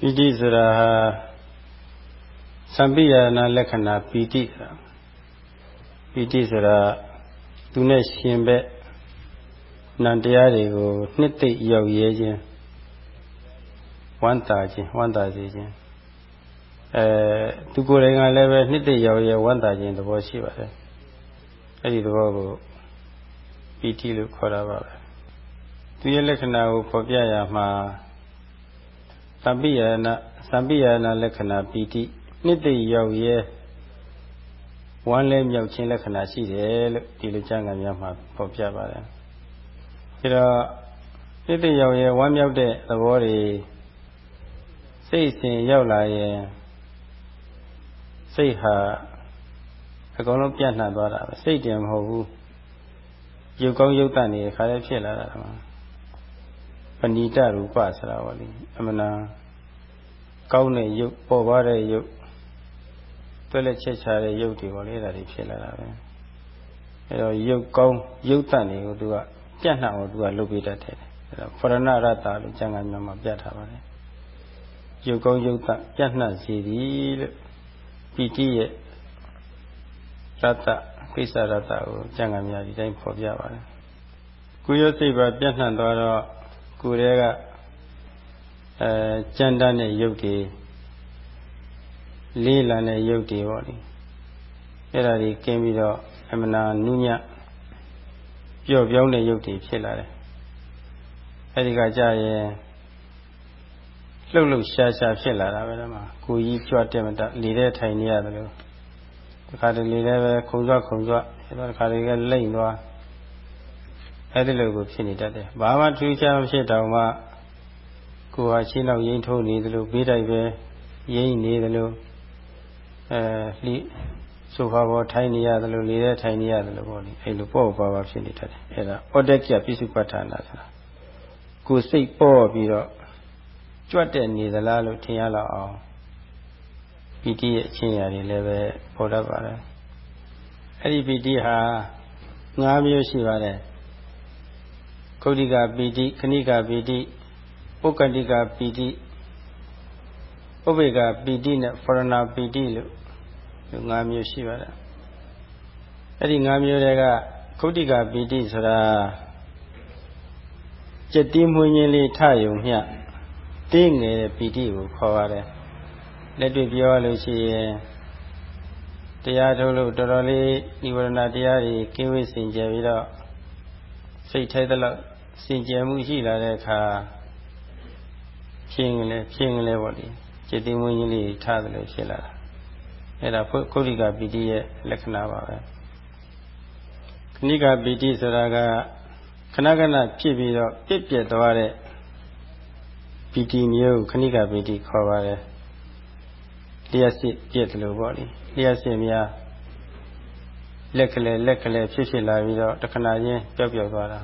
ပီတိဆိုတာဟာသံပိယနာလက္ခဏာပီတိဆိုတာပီတိဆိုတာသူနဲ့ရှင်ဘက်နံတရားတွေကိုနှစ်သိမ့်ရောက်ရဲခြင်းဝမ်းသာခြင်းဝမ်းသာစေခြင်းအဲသူကိုယ်တိုင်ကလည်းပဲနှစ်သိမ့်ရောက်ရဲဝမ်းသာခြင်းသဘောရှိပါတယ်အဲ့ဒီသဘောကိုပီတိလို့ခေါ်တာပါပဲသူရဲ့လက္ခဏာကိုဖော်ပြရမှာ သံပိယနာသံပိယနာလက္ခဏာပီတိနှစ်သိရောက်ရဲဝမ်းလဲမြောက်ခြင်းလက္ခဏာရှိတယ်လို့ဒီလိုကျမ်းဂန်များမှာဖော်ပြပါတယ်ဒါတော့နှစ်သိရောက်ရဲဝမ်းမြောက်တဲ့သဘောတွေစိတ်စဉ်ရောက်လာရင်စိတ်ဟာအကုန်လုံးပြန့်နှံ့သွားတာပဲစိတ်တင်မဟုတ်ဘူးရုပ်ကောင်းရုပ်တန်နေခါလေးဖြစ်လာတာမှာ ပဏိတရူပဆိုတာပေါ့လေအမနာကောင်းတဲ့ရုပ်ပေါ်ပါတဲ့ရုပ်တွက်လက်ချက်ချတဲ့ရုပ်တွေပေါ့လေဒါတွေဖြစ်လာတာပဲအဲတော့ရုပ်ကောင်းရုပ်တန်တွေကိုသူကပြတ်နှံ့အောင်သူကလုပ်ပေးတတ်တယ်အဲတော့ဖရဏရတ္တလို့ကျမ်းဂန်များမှာပြထားပါတယ်ရုပ်ကောင်းရုပ်တန်ပြတ်နှံ့စေသည်လို့ပီတိရဲ့ရတ္တကိစ္စရတ္တကိုကျမ်းဂန်များဒီတိုင်းဖော်ပြပါတယ်ကိုယ်ရစိတ်ပါပြတ်နှံ့သွားတော့ ကိုယ်ရဲ့ကအဲကြမ်းတမ်းတဲ့ရုပ်တွေလေးလံတဲ့ရုပ်တွေပေါ့လေအဲ့ဒါတွေကင်းပြီးတော့အမနာနုညပျော့ပြောင်းတဲ့ရုပ်တွေဖြစ်လာတယ်အဲ့ဒီကကြာရင်လှုပ်လှုပ်ရှားရှားဖြစ်လာတာပဲတော့မှာကိုကြီးကြွတဲ့မတလေတဲ့ထိုင်နေရတယ်လို့တခါတလေလည်းပဲခုံကြွခုံကြွအဲ့တော့တခါတလေကလိမ့်သွား အဲ့ဒီလိုကိုဖြစ်နေတတ်တယ်ဘာမှထူးခြားမဖြစ်တော့မှကိုယ်ဟာရှင်းတော့ရင်ထိုးနေသလိုဘေးတိုက်ပဲရိမ့်နေသလိုအဲလှိဆိုဖာပေါ်ထိုင်နေရသလိုလေထဲထိုင်နေရသလိုပေါ့လေအဲ့လိုပေါ့ပါပါဖြစ်နေတတ်တယ်အဲ့ဒါဩဒက်ကပြစ္စုပ္ပထာနာဆိုတာကိုယ်စိတ်ပေါ့ပြီးတော့ကြွတ်တဲ့နေသလားလို့ထင်ရလောက်အောင်ပီတိရဲ့အချင်းရာတွေလည်းပဲပေါ်တတ်ပါတယ်အဲ့ဒီပီတိဟာ၅မျိုးရှိပါတယ် ကုဋ္ဌိကပီတိခဏိကပီတိပုဂ္ဂတိကပီတိဥပေကပီတိနဲ့ဖရဏပီတိလို့ဒီ၅မျိုးရှိပါတယ်အဲ့ဒီ၅မျိုးတွေကခုဋ္ဌိကပီတိဆိုတာစက်တိမွှင်းခြင်းလေးထယုံမျှတင်းငယ်တဲ့ပီတိကိုခေါ်ရတယ်လက်တွေ့ပြောရလို့ရှိရင်တရားထုတ်လို့တော်တော်လေးនិဝရဏတရားတွေကင်းဝေးစင်ကြယ်ပြီးတော့ စိတ်ထိုက်တဲ့လောက်စင်ကြယ်မှုရှိလာတဲ့အခါဖြင်းကလေးဖြင်းကလေးပေါ့လေจิตသိမွေးကြီးလေးထားတယ်လို့ဖြစ်လာတာအဲ့ဒါကုဋ္ဌိကပီတိရဲ့လက္ခဏာပါပဲခဏိကပီတိဆိုတာကခဏခဏဖြစ်ပြီးတော့ပြစ်ပြက်သွားတဲ့ပီတိမျိုးခဏိကပီတိခေါ်ပါတယ်လျှက်စစ်ပြက်တယ်လို့ပေါ့လေလျှက်စစ်များ လက်ကလေးလက်ကလေးဖြစ်ဖြစ်လာပြီးတော့တခဏချင်းပျောက်ပျောက်သွားတာ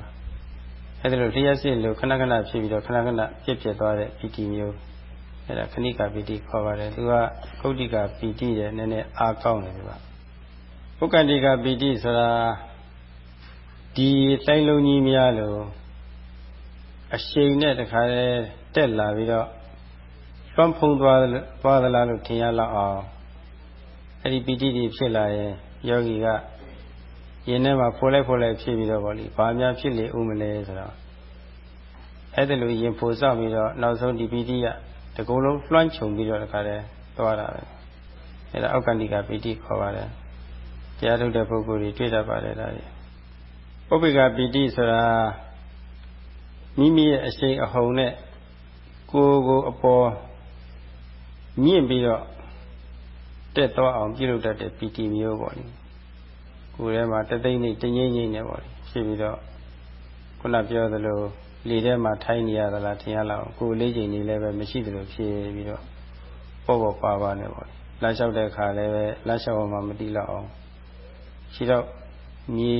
အဲ့ဒါလိုလျှက်စစ်လို့ခဏခဏဖြစ်ပြီးတော့ခဏခဏပြက်ပြက်သွားတဲ့ပီတိမျိုးအဲ့ဒါခဏိကပီတိခေါ်ပါတယ်သူကကုဋ္ဌိကပီတိရဲ့နည်းနည်းအားကောင်းတယ်သူကပုဂ္ဂတိကပီတိဆိုတာဒီတိုင်းလုံးကြီးများလို့အရှိန်နဲ့တခါတည်းတက်လာပြီးတော့လွှမ်းဖုံးသွားသွားသလားလို့ထင်ရလောက်အောင်အဲ့ဒီပီတိတွေဖြစ်လာရင်ယောဂီက ရင်ထဲမှာဖိုးလိုက်ဖိုးလိုက်ဖြစ်ပြီးတော့ဗောလေဘာများဖြစ်လေဦးမလဲဆိုတော့အဲ့ဒါလိုရင်ဖိုဆောက်ပြီးတော့နောက်ဆုံးဒီပီတိကတကူလုံးလွှမ်းခြုံပြီးတော့တခါတည်းသွားတာပဲအဲ့ဒါအောက်ကန္တိကပီတိခေါ်ပါတယ်တရားထုတ်တဲ့ပုဂ္ဂိုလ်တွေတွေ့တတ်ပါတယ်ဒါကြီးဥပိ္ပကပီတိဆိုတာမိမိရဲ့အရှိန်အဟုန်နဲ့ကိုယ်ကိုအပေါ်မြင့်ပြီးတော့တက်သွားအောင်ပြုလုပ်တတ်တဲ့ပီတိမျိုးပေါ့လေ ကိုယ်ထဲမှာတသိမ့်နေတငိမ့်ငိမ့်နေပေါ့လေဖြစ်ပြီးတော့ခုနပြောသလိုလေထဲမှာထိုင်းနေရသလားထင်ရလောက်ကိုယ်လေးချိန်နေလည်းပဲမရှိသလိုဖြစ်ပြီးတော့ပေါ့ပေါ့ပါပါနေပေါ့လမ်းလျှောက်တဲ့အခါလည်းပဲလမ်းလျှောက်မှမတိလောက်အောင်ရှိတော့မြေ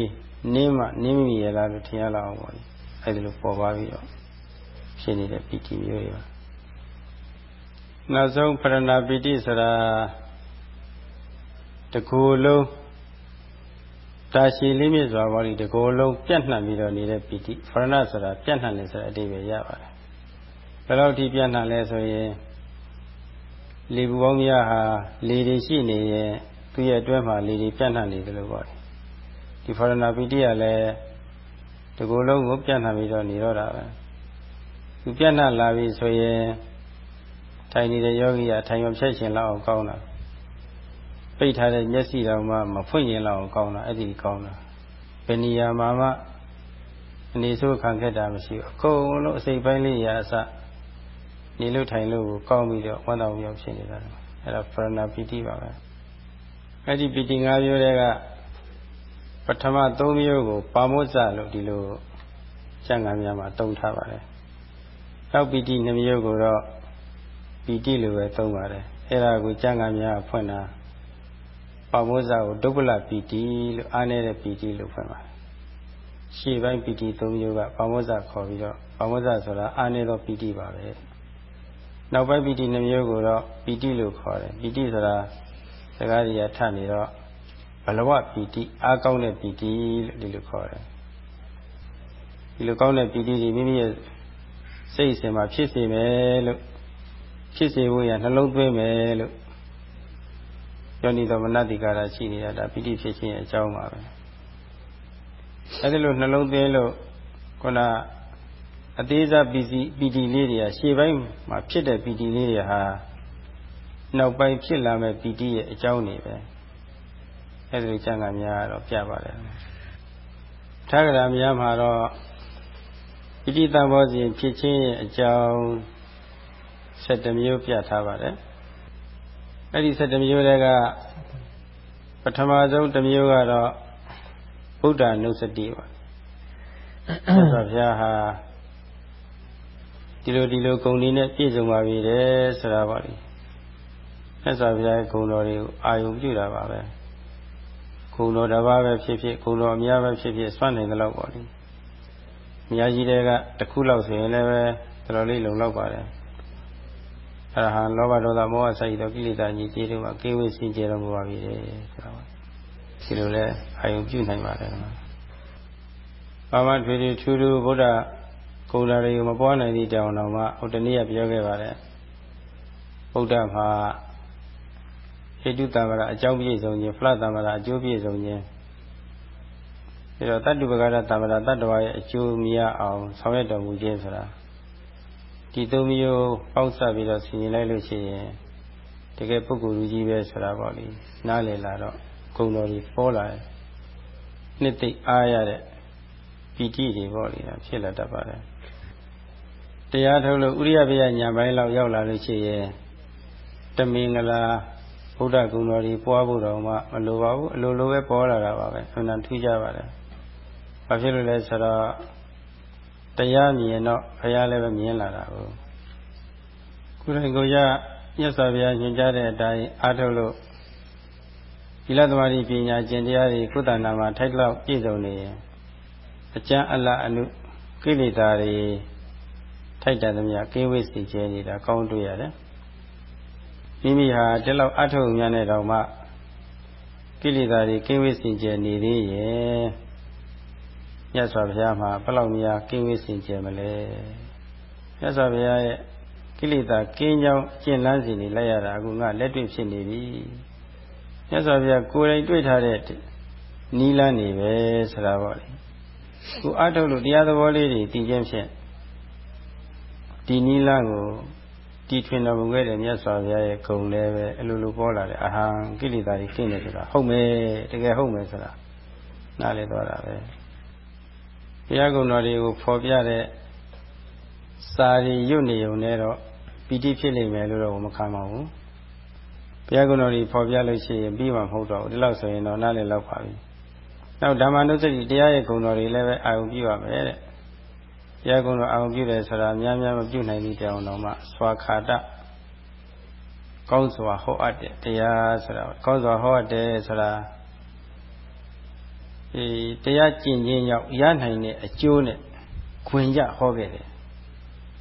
နင်းမှနင်းမိရလားလို့ထင်ရလောက်အောင်ပေါ့အဲဒီလိုပေါ်ပါပြီးတော့ဖြစ်နေတဲ့ပီတိမျိုးတွေပါနောက်ဆုံးပရဏပီတိဆိုတာတကူလုံး တာရှိလေးမြစ်စွာဘောလိတကိုယ်လုံးပြန့်နှံ့ပြီးတော့နေတဲ့ပီတိဖရဏဆိုတာပြန့်နှံ့နေဆိုတဲ့အဓိပ္ပာယ်ရပါတယ်ဘယ်လောက်ထိပြန့်နှံ့လဲဆိုရင်လေပူပေါင်းများဟာလေတွေရှိနေရင်သူ့ရဲ့အတွင်းမှာလေတွေပြန့်နှံ့နေတယ်လို့ပေါ့ဒီဖောရဏပီတိကလည်းဒီကိုယ်လုံးကိုပြန့်နှံ့ပြီးတော့နေတော့တာပဲသူပြန့်နှံ့လာပြီဆိုရင်ထိုင်နေတဲ့ယောဂီကထိုင်မဖြတ်ရှင်လောက်အောင်ကောင်းတာ ပိတ်ထားတဲ့မျက်စိတော်မှမဖွင့်ရင်လောက်အောင်ကောင်းတာအဲ့ဒီကောင်းတာဘယ်နေရာမှာမှအနေဆိုးခံခဲ့တာမရှိဘူးအကုန်လုံးအစိတ်ပိုင်းလေးရာအစနေလို့ထိုင်လို့ကောင်းပြီးတော့ဝမ်းတော်ပြောင်းဖြစ်နေတာအဲ့ဒါဖရဏပီတိပါပဲအဲ့ဒီပီတိ၅မျိုးတွေကပထမ၃မျိုးကိုပါမောဇလို့ဒီလိုကျမ်းဂန်များမှာတုံထားပါတယ်နောက်ပီတိ၂မျိုးကိုတော့ပီတိလိုပဲသုံးပါတယ်အဲ့ဒါကိုကျမ်းဂန်များဖွင့်တာ ပါမောဇကိုဒုက္ခလပီတိလို့အားနေတဲ့ပီတိလို့ဖွင့်ပါတယ်ရှေ့ပိုင်းပီတိ၃မျိုးကပါမောဇခေါ်ပြီးတော့ပါမောဇဆိုတာအားနေသောပီတိပါပဲနောက်ပိုင်းပီတိနှမျိုးကိုတော့ပီတိလို့ခေါ်တယ်ပီတိဆိုတာစကားကြီးကထနေတော့ဘလဝပီတိအားကောင်းတဲ့ပီတိလို့ဒီလိုခေါ်တယ်ဒီလိုကောင်းတဲ့ပီတိဒီမိမိရဲ့စိတ်အစဉ်မှာဖြစ်စေမယ်လို့ဖြစ်စေဖို့ရနှလုံးသွင်းမယ်လို့ ယောနိတော်မနတိကာရရှိနေတာဒါပီတိဖြစ်ခြင်းရဲ့အကြောင်းပါပဲအဲဒီလိုနှလုံးသွင်းလို့ခုနအသေးစားပီတိပီတိလေးတွေကရှေ့ပိုင်းမှာဖြစ်တဲ့ပီတိလေးတွေဟာနောက်ပိုင်းဖြစ်လာမဲ့ပီတိရဲ့အကြောင်းတွေပဲအဲဒီလိုကျမ်းဂန်များတော့ပြပါတယ်ထာဂရများမှာတော့ပီတိတံဘောစဉ်ဖြစ်ခြင်းရဲ့အကြောင်း7မျိုးပြထားပါတယ် အဲ့ဒီ7မျိုးတွေကပထမဆုံးတစ်မျိုးကတော့ဗုဒ္ဓနုစတိပါဘုရားဘုရားဟာဒီလိုဒီလိုဂုဏ်တွေနဲ့ပြည့်စုံပါပြီတဲ့ဆိုတာပါလေမြတ်စွာဘုရားရဲ့ဂုဏ်တော်တွေကိုအာယုံပြုတာပါပဲဂုဏ်တော်တစ်ပါးပဲဖြစ်ဖြစ်ဂုဏ်တော်အများပဲဖြစ်ဖြစ်စွန့်နိုင်တဲ့လောက်ပါလေအများကြီးတွေကတစ်ခုလောက်ဆိုရင်လည်းပဲတော်တော်လေးလုံလောက်ပါတယ် အရဟံလောဘဒေါသမောဟစိုက်သောကိလေသာကြီးကြီးတို့မှာကေဝိစင်ကြယ်တော်မူပါပြီတဲ့ဆိုတာပါဒီလိုလဲအာယုံပြုနိုင်ပါတယ်ဘာမှထွေထွေထူးထူးဗုဒ္ဓကုံလာတွေကိုမပွားနိုင်သည့်တောင်တော်မှာဟိုတနေ့ကပြောခဲ့ပါတယ်ဗုဒ္ဓမှာဟိတုတံ္မာရအကြောင်းပြည့်စုံခြင်းဖလတံ္မာရအကျိုးပြည့်စုံခြင်းပြီးတော့တတ္တုပကရတံ္မာရတတ္တဝါရဲ့အကျိုးမြတ်အောင်ဆောင်ရွက်တော်မူခြင်းဆိုတာ ဒီသုံးမျိုးပေါင်းစပ်ပြီးတော့ဆင်ခြင်လိုက်လို့ရှိရင်တကယ်ပုဂ္ဂိုလ်ကြီးပဲဆိုတာပေါ့လေနားလည်လာတော့ဂုံတော်ကြီးပေါ်လာတယ်နှစ်သိအားရတဲ့ပီတိတွေပေါ့လေဖြစ်လာတတ်ပါတယ်တရားထုတ်လို့ဥရိယပယညာပိုင်းလောက်ရောက်လာလို့ရှိရင်တမင်္ဂလာဘုရားကုံတော်ကြီးပွားဖို့တော့မှမလိုပါဘူးအလိုလိုပဲပေါ်လာတာပါပဲအမှန်ထူးကြပါတယ်။ဘာဖြစ်လို့လဲဆိုတော့ တရားမြင်တော့ဘုရားလည်းပဲမြင်လာတာကိုခုတိုင်ကိုရမြတ်စွာဘုရားညွှန်ကြားတဲ့အတိုင်းအားထုတ်လို့သီလသမารိပညာကျင့်တရားတွေကုသနာမှာထိုက်လောက်ပြည့်စုံနေရင်အကျမ်းအလအနုကိလေသာတွေထိုက်တန်သမျှကင်းဝေးစီကျဲနေတာကောင်းတွေ့ရတယ်မိမိဟာဒီလောက်အထုံများနဲ့တောင်မှကိလေသာတွေကင်းဝေးစင်ကြယ်နေသေးရဲ့ မြတ်စွာဘုရားမှာဘယ်လောက်များကင်းဝေးစင်ကြယ်မလဲမြတ်စွာဘုရားရဲ့ကိလေသာကင်းကြောင်းကျင့်လန်းစီနေလိုက်ရတာအခုငါလက်တွေ့ဖြစ်နေပြီမြတ်စွာဘုရားကိုယ်တိုင်တွေ့ထားတဲ့နီးလန်းနေပဲဆိုတာပေါ့လေခုအထုတ်လို့တရားသဘောလေးတွေတည်ခြင်းဖြင့်ဒီနီလကိုတီထွင်တော်မူခဲ့တဲ့မြတ်စွာဘုရားရဲ့ဂုဏ်လည်းပဲအလိုလိုပေါ်လာတယ်အဟံကိလေသာတွေကျင့်တယ်ဆိုတာဟုတ်မယ်တကယ်ဟုတ်မယ်ဆိုတာနားလည်သွားတာပဲ ဘုရားဂုဏ်တော်တွေကိုဖော်ပြတဲ့စာရီရွတ်နေုံနဲ့တော့ပီတိဖြစ်လိမ့်မယ်လို့တော့မခံပါဘူးဘုရားဂုဏ်တော်တွေဖော်ပြလို့ရှိရင်ပြီးမှမဟုတ်တော့ဘူးဒီလောက်ဆိုရင်တော့နားလည်လောက်ပါပြီနောက်ဓမ္မနုစတိတရားရဲ့ဂုဏ်တော်တွေလည်းပဲအာရုံပြုရမယ်တဲ့တရားကုံတော်အောင်ပြုတယ်ဆိုတာများများမပြုနိုင်သည့်တောင်တော်မှစွာခါတကောင်းစွာဟောအပ်တဲ့တရားဆိုတာကောင်းစွာဟောအပ်တယ်ဆိုတာ ဒီတရားကျင့်ခြင်းကြောင့်ရနိုင်တဲ့အကျိုးနဲ့ခွင်ကြဟောခဲ့တယ်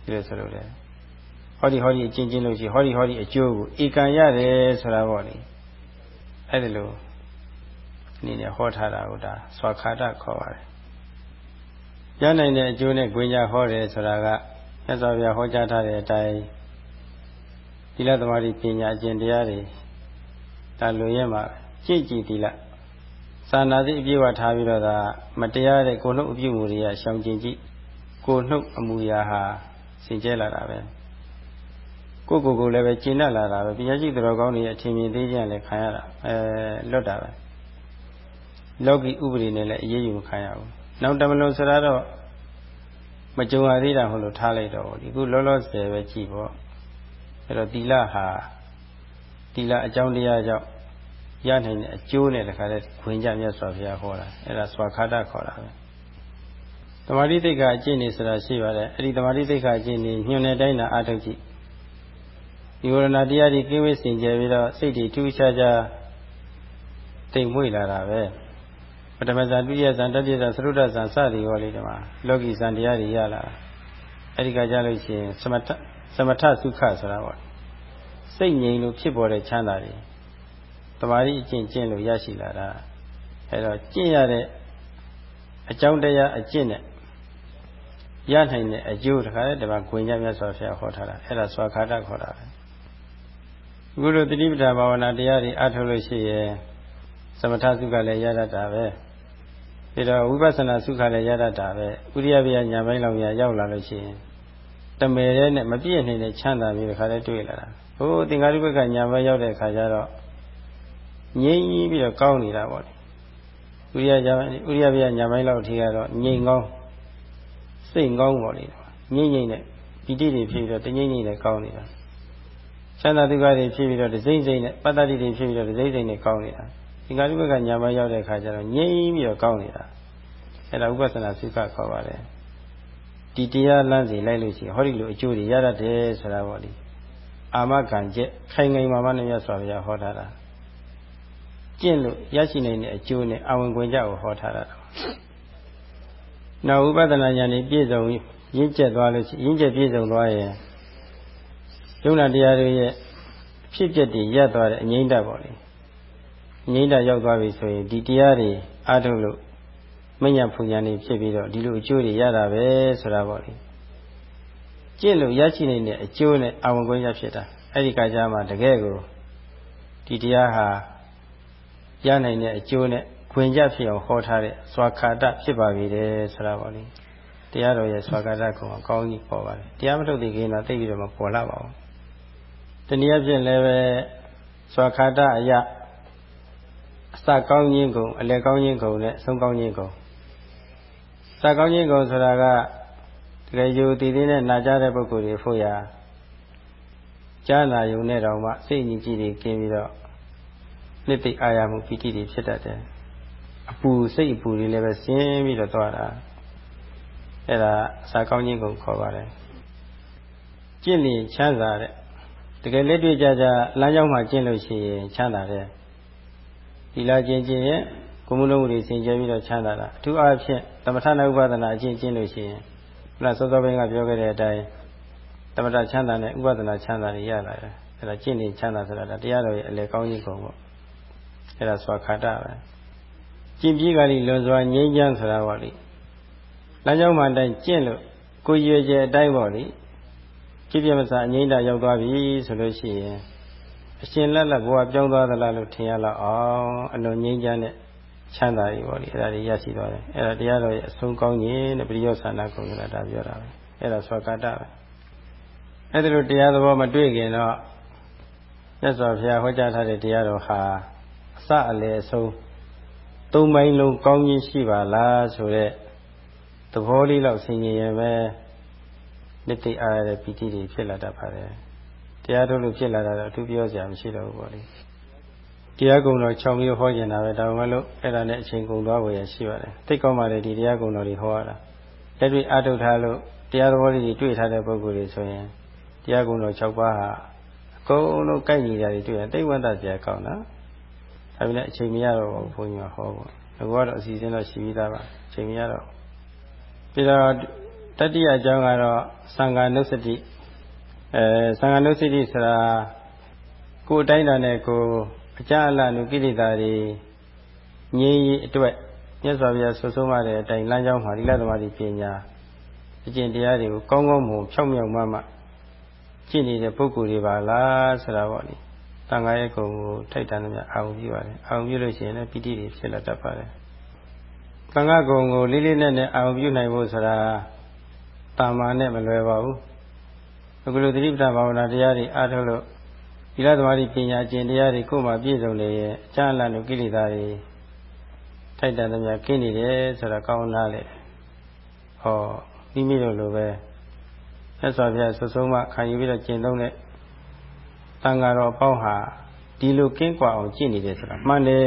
ဒီလိုဆိုလို့လေဟောဒီဟောဒီကျင့်ခြင်းလို့ရှိဟောဒီဟောဒီအကျိုးကိုဧကန်ရတယ်ဆိုတာပေါ့လေအဲ့ဒီလိုအနေနဲ့ဟောထားတာကိုဒါစွာခါတခေါ်ပါတယ်ရနိုင်တဲ့အကျိုးနဲ့ဂွင်ကြဟောတယ်ဆိုတာကမြတ်စွာဘုရားဟောကြားထားတဲ့အတိုင်းသီလသမာဓိပညာအကျင့်တရားတွေဒါလိုရဲမှာကြည်ကြည်သီလ သာနာသိအပြည့်ဝထားပြီးတော့ဒါမတရားတဲ့ကိုယ်နှုတ်အပြုမှုတွေကရှောင်ကျင်ကြည့်ကိုယ်နှုတ်အမူအရာဟာစင်ကြဲလာတာပဲကိုယ်ကိုယ်ကိုလည်းပဲကျင့်တတ်လာတာပဲပညာရှိတော်ကောင်းတွေအထင်မြင်သေးခြင်းလည်းခံရတာအဲလွတ်တာပဲလောကီဥပဒေနဲ့လည်းအရေးယူမခံရဘူးနောက်တမလို့ဆိုတော့မကြုံရသေးတာဟုတ်လို့ထားလိုက်တော့ဒီခုလောလောဆယ်ပဲကြည့်ပေါ့အဲ့တော့သီလဟာသီလအကြောင်းတရားကြောင့် ရနိုင်တဲ့အကျိုးနဲ့တခါတည်းခွင်ကြမြတ်စွာဘုရားဟောတာအဲ့ဒါစွာခါတခေါ်တာပဲသမာဓိသိက္ခာအကျင့်နေဆိုတာရှိပါတယ်အဲ့ဒီသမာဓိသိက္ခာအကျင့်နေညွှန်တဲ့တိုင်းသာအထုတ်ကြည့်ဒီဝရဏတရားတွေကင်းဝေးစင်ကြယ်ပြီးတော့စိတ်တွေထူးခြားခြားတိမ်မွေ့လာတာပဲပထမဇာဒုတိယဇာတတိယဇာသရုဒ္ဒဇာစသည်ဟောလေးဒီမှာလောကီဇာတရားတွေရလာအဲ့ဒီကကြလို့ရှိရင်သမထသမထသုခဆိုတာပေါ့စိတ်ငြိမ်လို့ဖြစ်ပေါ်တဲ့ချမ်းသာတွေ တမာရီအကျင့်ကျင့်လို့ရရှိလာတာအဲတော့ကျင့်ရတဲ့အကြောင်းတရားအကျင့်နဲ့ရနိုင်တဲ့အကျိုးတခါတည်းဒီမှာဂွင်ကြမြတ်စွာဘုရားဟောထားတာအဲ့ဒါစွာခါတခေါ်တာပဲအခုလိုတတိပဌာဘာဝနာတရားတွေအထုတ်လို့ရှိရင်သမထသုခလည်းရတတ်တာပဲပြီးတော့ဝိပဿနာသုခလည်းရတတ်တာပဲဥရိယပြညာပိုင်းလောက်ရရောက်လာလို့ရှိရင်တမယ်ရဲနဲ့မပြည့်နေတဲ့ချမ်းသာပြီးတခါတည်းတွေ့လာတာဟိုသင်္ဃာရိပကညာပိုင်းရောက်တဲ့အခါကျတော့ ငြိမ်ပြီးတော့ကောင်းနေတာပေါ့လေဥရိယဥရိယပြညာပိုင်းလောက်အထိကတော့ငြိမ်ကောင်းစိတ်ကောင်းပေါ့လေငြိမ်ငြိမ်နဲ့ပီတိတွေဖြစ်ပြီးတော့တငြိမ်ငြိမ်နဲ့ကောင်းနေတာချမ်းသာဒုက္ခတွေဖြစ်ပြီးတော့ဒစိမ့်စိမ့်နဲ့ပတ္တတိတွေဖြစ်ပြီးတော့ဒစိမ့်စိမ့်နဲ့ကောင်းနေတာသင်္ဃာရိပကညာပိုင်းရောက်တဲ့အခါကျတော့ငြိမ်ပြီးတော့ကောင်းနေတာအဲ့ဒါဥပဿနာသုခခေါ်ပါတယ်ဒီတရားလမ်းစီလိုက်လို့ရှိရင်ဟောဒီလိုအကျိုးတွေရတတ်တယ်ဆိုတာပေါ့လေအာမခံချက်ခိုင်ခိုင်မာမာနဲ့ရသော်ဗျာဟောထားတာ ကျင့်လို့ရရှိနိုင်တဲ့အကျိုးနဲ့အဝင်ခွင့်ကြကိုဟောထားတာနောက်ဥပဒနာဉာဏ်ဤပြည့်စုံရင့်ကျက်သွားလို့ရှိရင့်ကျက်ပြည့်စုံသွားရင်ယုံနာတရားတွေရဲ့ဖြစ်ပျက်တွေရပ်သွားတဲ့အငိမ့်တပေါ့လေငိမ့်တရောက်သွားပြီဆိုရင်ဒီတရားတွေအားထုတ်လို့မညံဖူညာနေဖြစ်ပြီးတော့ဒီလိုအကျိုးတွေရတာပဲဆိုတာပေါ့လေကျင့်လို့ရရှိနေတဲ့အကျိုးနဲ့အဝင်ခွင့်ရဖြစ်တာအဲ့ဒီကကြမှာတကယ်ကိုဒီတရားဟာ ရနိုင်တဲ့အကျိုးနဲ့ခွင်ကြဖြစ်အောင်ဟောထားတဲ့စွာခါတဖြစ်ပါပြီတဲ့ဆိုတာပေါ့လေတရားတော်ရဲ့စွာခါတကိုအကောင်းကြီးပေါ်ပါတယ်တရားမထုတ်သေးခင်တော့သိပြီးတော့မပေါ်လာပါဘူးတနည်းအားဖြင့်လည်းပဲစွာခါတအရာအစကောင်းခြင်းကုန်အလယ်ကောင်းခြင်းကုန်နဲ့အဆုံးကောင်းခြင်းကုန်စကောင်းခြင်းကုန်ဆိုတာကတကယ်ယူတည်တည်နဲ့နာကြတဲ့ပုဂ္ဂိုလ်တွေဖို့ရာကြားနာယုံနဲ့တောင်မှစိတ်ညစ်ကြည်တွေกินပြီးတော့ နှစ်သိအာရမှုပီတိတွေဖြစ်တတ်တယ်အပူစိတ်အပူတွေလည်းပဲဆင်းပြီးတော့သွားတာအဲ့ဒါအစာကောင်းခြင်းကိုခေါ်ပါတယ်ကျင့်ရင်ချမ်းသာတဲ့တကယ်လက်တွေ့ကြကြလမ်းကြောင်းမှာကျင့်လို့ရှိရင်ချမ်းသာတယ်ဒီလာကျင့်ကျင့်ရင်ကိုမှုလုံးမှုတွေစင်ကြဲပြီးတော့ချမ်းသာတာအထူးအားဖြင့်သမထနာဥပဒနာအကျင့်ကျင့်လို့ရှိရင်ဘုရားစောစောပိုင်းကပြောခဲ့တဲ့အတိုင်းသမထချမ်းသာနဲ့ဥပဒနာချမ်းသာတွေရလာတယ်အဲ့ဒါကျင့်နေချမ်းသာဆိုတာတရားတော်ရဲ့အလေကောင်းကြီးကုန်ပေါ့ အဲ့ဒါဆိုခါတပဲကျင့်ပြီးကလေးလွန်စွာငြိမ်းချမ်းဆိုတာပေါ့လေလမ်းကြောင်းမှအတိုင်းကျင့်လို့ကိုရွေကျအတိုင်းပေါ့လေကြည်ပြမစားအငိမ့်တာရောက်သွားပြီဆိုလို့ရှိရင်အရှင်လက်လက်ဘဝပြောင်းသွားသလားလို့ထင်ရလောက်အောင်အလွန်ငြိမ်းချမ်းတဲ့ချမ်းသာကြီးပေါ့လေအဲ့ဒါတွေရရှိသွားတယ်အဲ့ဒါတရားတော်ရဲ့အဆုံးကောင်းခြင်းတဲ့ပရိယောဆန္ဒကုံကဒါပြောတာပဲအဲ့ဒါသောကာတပဲအဲ့ဒါလိုတရားသဘောမတွေ့ခင်တော့မြတ်စွာဘုရားဟောကြားထားတဲ့တရားတော်ဟာအ စအလယ်အဆုံးသုံးပိုင်းလုံးကောင်းခြင်းရှိပါလားဆိုတဲ့သဘောလေးလောက်ဆင်ញင်ရင်ပဲနှစ်သိအားရတဲ့ပီတိတွေဖြစ်လာတတ်ပါတယ်တရားထုတ်လို့ဖြစ်လာတာတော့အထူးပြောစရာမရှိတော့ဘူးပေါ့လေတရားကုံတော်6မျိုးဟောကျင်တာပဲဒါမှမဟုတ်အဲ့ဒါနဲ့အချိန်ကုန်သွားဝယ်ရရှိပါတယ်သိကောင်းပါတယ်ဒီတရားကုံတော်တွေဟောရတာလက်တွေ့အထုတ်ထားလို့တရားသဘောလေးတွေတွေ့ထားတဲ့ပုဂ္ဂိုလ်တွေဆိုရင်တရားကုံတော်6ပါးဟာအကုန်လုံးကိုက်ညီတာတွေတွေ့ရင်တိတ်ဝန္တစရာကောင်းတာ ဒါပေမဲ့အချိန်မရတော့ဘူးဘုန်းကြီးကဟောပေါ့အခုကတော့အစီအစဉ်တော့ရှိပြီးသားပါအချိန်မရတော့ပြီးတော့တတိယအကြောင်းကတော့သံဃာနုစတိအဲသံဃာနုစတိဆိုတာကိုယ်အတိုင်းတာနဲ့ကိုအကြအလနုကိလေသာတွေငြိမ်းရေးအတွက်မြတ်စွာဘုရားဆွဆုံးရတဲ့အတိုင်းလမ်းကြောင်းမှာဒီလသမားဒီပညာအကျင့်တရားတွေကိုကောင်းကောင်းမွန်ဖြောင့်မြောက်မှမှကျင့်နေတဲ့ပုဂ္ဂိုလ်တွေပါလားဆိုတာပေါ့လေ တန်ခါရဲ့ဂုံကိုထိုက်တန်သမျှအာရုံပြုပါတယ်အာရုံပြုလို့ရှိရင်လည်းပိဋိတွေဖြစ်လာတတ်ပါတယ်တန်ခါဂုံကိုလေးလေးနက်နက်အာရုံပြုနိုင်ဖို့ဆိုတာတာမာနဲ့မလွယ်ပါဘူးအခုလိုသတိပဋ္ဌာန်ဘာဝနာတရားတွေအားထုတ်လို့ဒီလသမားဒီပညာကျင့်တရားတွေကိုယ်မှပြည့်စုံနေရဲ့အကျဉ်းလန့်လို့ကိလေသာတွေထိုက်တန်သမျှကင်းနေတယ်ဆိုတာကောင်းလားလေဟောမိမိတို့လိုပဲမြတ်စွာဘုရားဆွဆုံးမခံယူပြီးတော့ကျင့်သုံးတဲ့ တန်ဃာတော်အပေါင်းဟာဒီလိုကင်းကွာအောင်ကျင့်နေတယ်ဆိုတာမှန်တယ်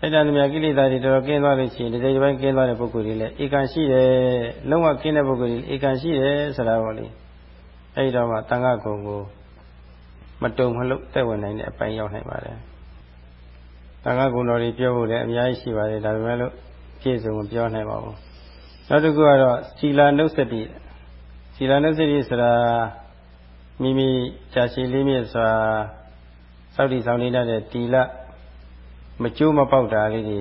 အဲ့ဒါမြတ်ကိလေသာတွေတော်တော်ကင်းသွားလို့ရှိရင်ဒီစိတ်ပိုင်းကင်းသွားတဲ့ပုဂ္ဂိုလ်တွေလည်းဧကန်ရှိတယ်လုံးဝကင်းတဲ့ပုဂ္ဂိုလ်တွေဧကန်ရှိတယ်ဆိုတာပေါ့လေအဲ့ဒီတော့မှတန်ခါကုံကိုမတုံမလို့တဲ့ဝင်နိုင်တဲ့အပိုင်းရောက်နိုင်ပါတယ်တန်ခါကုံတော်တွေပြောဖို့လည်းအများကြီးရှိပါတယ်ဒါပေမဲ့လို့ပြည့်စုံမပြောနိုင်ပါဘူးနောက်တစ်ခုကတော့စီလာနုစတိစီလာနုစတိဆိုတာ မိမိကြာရှည်လေးမြတ်စွာစောက်တည်ဆောင်နေတတ်တဲ့တီလမကျိုးမပေါက်တာလေးတွေ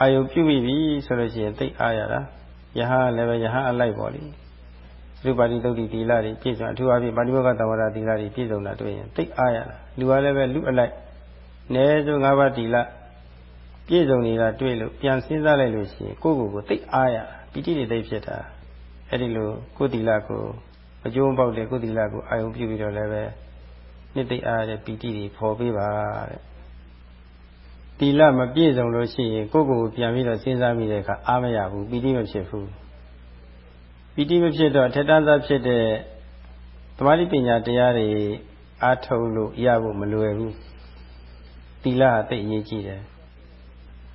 အာယုပြုမိပြီဆိုလို့ရှိရင်သိအားရတာယဟလည်းပဲယဟအလိုက်ပေါ့လေသုပါတိတုတ်တိတီလာတွေပြည့်စုံအထူးအဖြင့်ပါဠိဘောကတဝရတီလာတွေပြည့်စုံတာတွေ့ရင်သိအားရတာလူကလည်းပဲလူအလိုက်နည်းဆုံး၅ပါးတီလာပြည့်စုံနေတာတွေ့လို့ပြန်စဉ်းစားလိုက်လို့ရှိရင်ကိုယ့်ကိုယ်ကိုသိအားရပီတိတွေသိဖြစ်တာအဲ့ဒီလိုကိုယ်တီလာကို အကျိုးပေါက်တဲ့ကိုယ်တီလာကိုအာယုပြုပြီးတော့လည်းပဲနှစ်သိအားတဲ့ပီတိတွေပေါ်ပေးပါတဲ့တီလမပြည့်စုံလို့ရှိရင်ကိုယ့်ကိုယ်ကိုပြန်ပြီးတော့စဉ်းစားမိတဲ့အခါအားမရဘူးပီတိမဖြစ်ဘူးပီတိမဖြစ်တော့ထက်တန်းစားဖြစ်တဲ့သမာဓိပညာတရားတွေအားထုတ်လို့ရဖို့မလွယ်ဘူးတီလအသိအရေးကြီးတယ်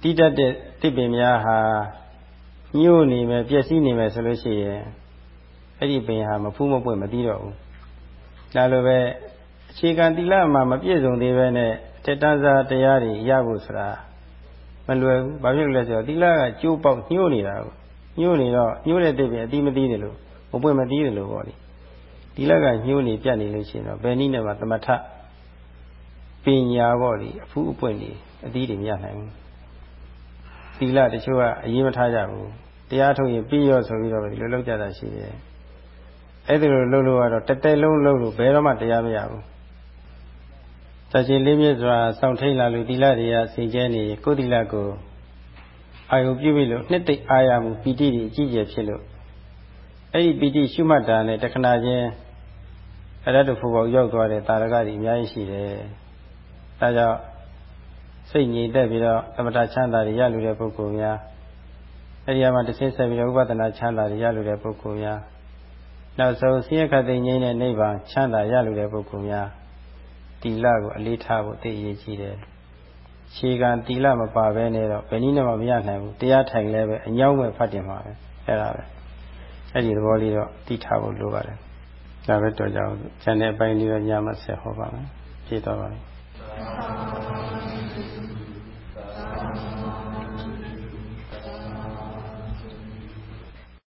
တိတတ်တဲ့တစ်ပင်များဟာညှို့နေမယ်ပျက်စီးနေမယ်ဆိုလို့ရှိရင် အဲ့ဒီပင်ဟာမဖူးမပွင့်မသိတော့ဘူးဒါလိုပဲအခြေခံတိလမှာမပြည့်စုံသေးပဲနဲ့တက်တန်းစားတရားတွေရဖို့ဆိုတာမလွယ်ဘူးဘာဖြစ်လို့လဲဆိုတော့တိလကကျိုးပေါက်ညှို့နေတာကိုညှို့နေတော့ညှို့တဲ့တစ်ပင်အတိမသိတယ်လို့မပွင့်မသိတယ်လို့ပေါ့လေဒီလက်ကညှို့နေပြတ်နေလို့ရှိရင်တော့ဘယ်နည်းနဲ့မှသမထပညာပေါ့လေအဖူးအပွင့်နေအသီးတွေမရနိုင်ဘူးသီလတချို့ကအရေးမထားကြဘူးတရားထုတ်ရင်ပြီးရောဆိုပြီးတော့ဒီလိုလုပ်ကြတာရှိတယ် အဲ့ဒီလိုလုပ်လို့ကတော့တတဲလုံးလုပ်လို့ဘယ်တော့မှတရားမရဘူးတချင်လေးမြတ်စွာစောင့်ထိန်လာလို့သီလတွေကစင်ကြဲနေကိုယ်သီလကိုအာယုပြုပြီလို့နှစ်သိအာရမှုပီတိတွေအကြည့်ကျဖြစ်လို့အဲ့ဒီပီတိရှုမှတ်တာနဲ့တခဏချင်းအရတ္တဖို့ပေါက်ရောက်သွားတဲ့တာရကတွေအများကြီးရှိတယ်။ဒါကြောင့်စိတ်ငြိမ်သက်ပြီးတော့သမထချမ်းသာတွေရလူတဲ့ပုဂ္ဂိုလ်များအဲဒီမှာတစ်ဆင့်ဆက်ပြီးတော့ဥပဒနာချမ်းသာတွေရလူတဲ့ပုဂ္ဂိုလ်များ နောက်ဆုံးဆင်းရဲခတ်သိငြိမ်းတဲ့နိဗ္ဗာန်ချမ်းသာရလူတဲ့ပုဂ္ဂိုလ်များတီလကိုအလေးထားဖို့သိအရေးကြီးတယ်။ခြေကံတီလမပါဘဲနဲ့တော့ဘယ်နည်းနဲ့မှမရနိုင်ဘူး။တရားထိုင်လည်းပဲအညောင်းမဲ့ဖတ်တင်ပါပဲ။အဲ့ဒါပဲ။အဲ့ဒီသဘောလေးတော့သိထားဖို့လိုပါတယ်။ဒါပဲတော့ကြောင်း။ဉာဏ်နဲ့အပိုင်းလေးတော့ညမှာဆက်ဟောပါမယ်။ဖြည့်တော့ပါမယ်။